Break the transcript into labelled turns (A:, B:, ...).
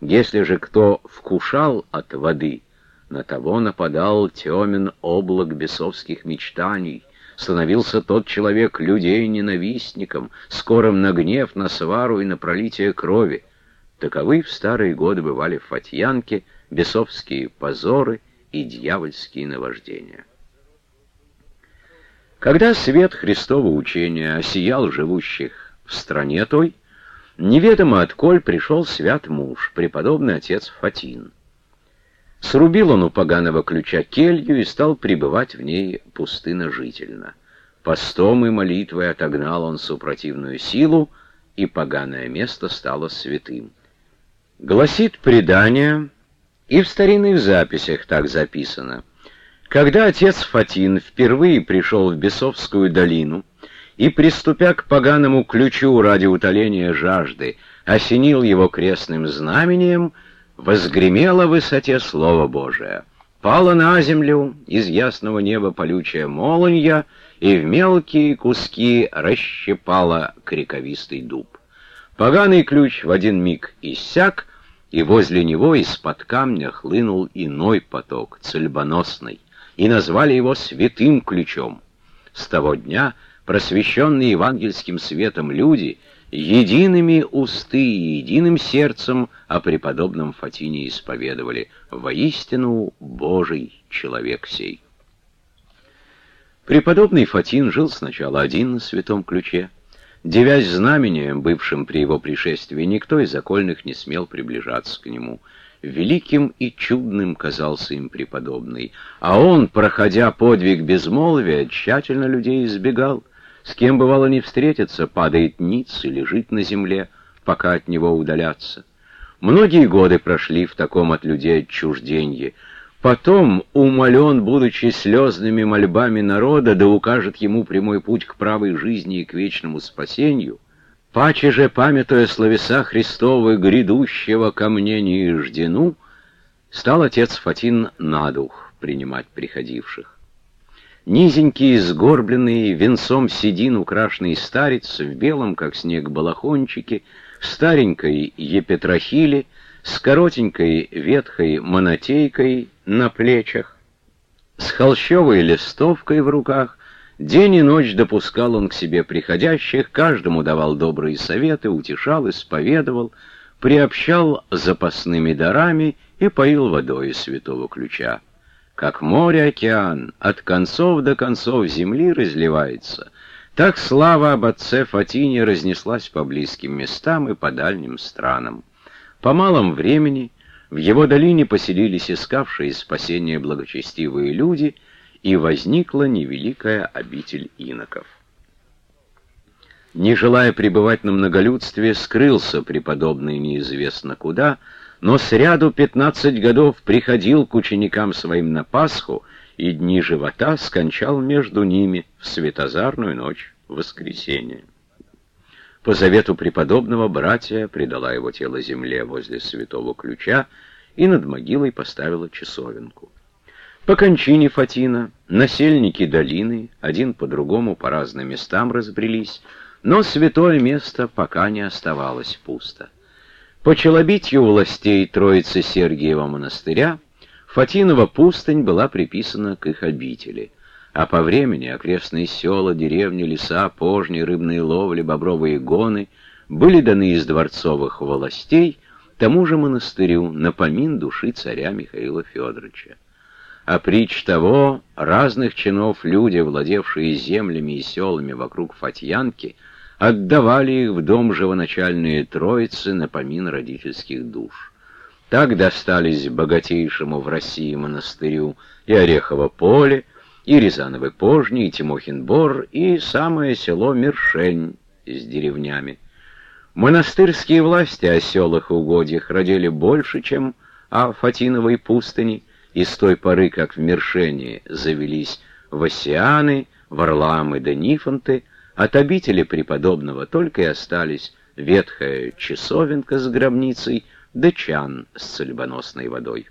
A: Если же кто вкушал от воды, на того нападал темен облак бесовских мечтаний, становился тот человек людей ненавистником, скорым на гнев, на свару и на пролитие крови. Таковы в старые годы бывали в Фатьянке бесовские позоры и дьявольские наваждения. Когда свет Христова учения осиял живущих в стране той, неведомо отколь пришел свят муж, преподобный отец Фатин. Срубил он у поганого ключа келью и стал пребывать в ней пустынно-жительно. Постом и молитвой отогнал он супротивную силу, и поганое место стало святым. Гласит предание, и в старинных записях так записано — когда отец Фатин впервые пришел в Бесовскую долину и, приступя к поганому ключу ради утоления жажды, осенил его крестным знамением, возгремело в высоте Слово Божие. Пала на землю из ясного неба полючая молонья, и в мелкие куски расщепала криковистый дуб. Поганый ключ в один миг иссяк, и возле него из-под камня хлынул иной поток, цельбоносный и назвали его «святым ключом». С того дня просвещенные евангельским светом люди едиными усты и единым сердцем о преподобном Фатине исповедовали «Воистину Божий человек сей». Преподобный Фатин жил сначала один на святом ключе. Девясь знамением, бывшим при его пришествии, никто из окольных не смел приближаться к нему — Великим и чудным казался им преподобный, а он, проходя подвиг безмолвия, тщательно людей избегал. С кем бывало не встретиться, падает ниц и лежит на земле, пока от него удалятся. Многие годы прошли в таком от людей отчужденье. Потом, умолен, будучи слезными мольбами народа, да укажет ему прямой путь к правой жизни и к вечному спасению — Паче же, памятуя словеса Христовы, грядущего ко мне неиждену, стал отец Фатин на дух принимать приходивших. Низенький, сгорбленный, венцом седин украшенный старец в белом, как снег, балахончике, в старенькой епетрахиле, с коротенькой ветхой монотейкой на плечах, с холщовой листовкой в руках, День и ночь допускал он к себе приходящих, каждому давал добрые советы, утешал, исповедовал, приобщал запасными дарами и поил водой из святого ключа. Как море-океан от концов до концов земли разливается, так слава об отце Фатине разнеслась по близким местам и по дальним странам. По малом времени в его долине поселились искавшие спасения благочестивые люди — и возникла невеликая обитель иноков. Не желая пребывать на многолюдстве, скрылся преподобный неизвестно куда, но с ряду пятнадцать годов приходил к ученикам своим на Пасху и дни живота скончал между ними в светозарную ночь воскресенья. По завету преподобного братья предала его тело земле возле святого ключа и над могилой поставила часовенку. По кончине Фатина насельники долины один по другому по разным местам разбрелись, но святое место пока не оставалось пусто. По челобитью властей Троицы Сергиева монастыря Фатинова пустынь была приписана к их обители, а по времени окрестные села, деревни, леса, пожни, рыбные ловли, бобровые гоны были даны из дворцовых властей тому же монастырю на помин души царя Михаила Федоровича а притч того, разных чинов люди, владевшие землями и селами вокруг Фатьянки, отдавали их в дом живоначальные троицы на помин родительских душ. Так достались богатейшему в России монастырю и Орехово поле, и Рязановы пожни, и Тимохин бор, и самое село Мершень с деревнями. Монастырские власти о селах и угодьях родили больше, чем о Фатиновой пустыне, и с той поры, как в Мершении завелись Васианы, Варламы да Нифонты, от обители преподобного только и остались ветхая часовенка с гробницей да чан с цельбоносной водой.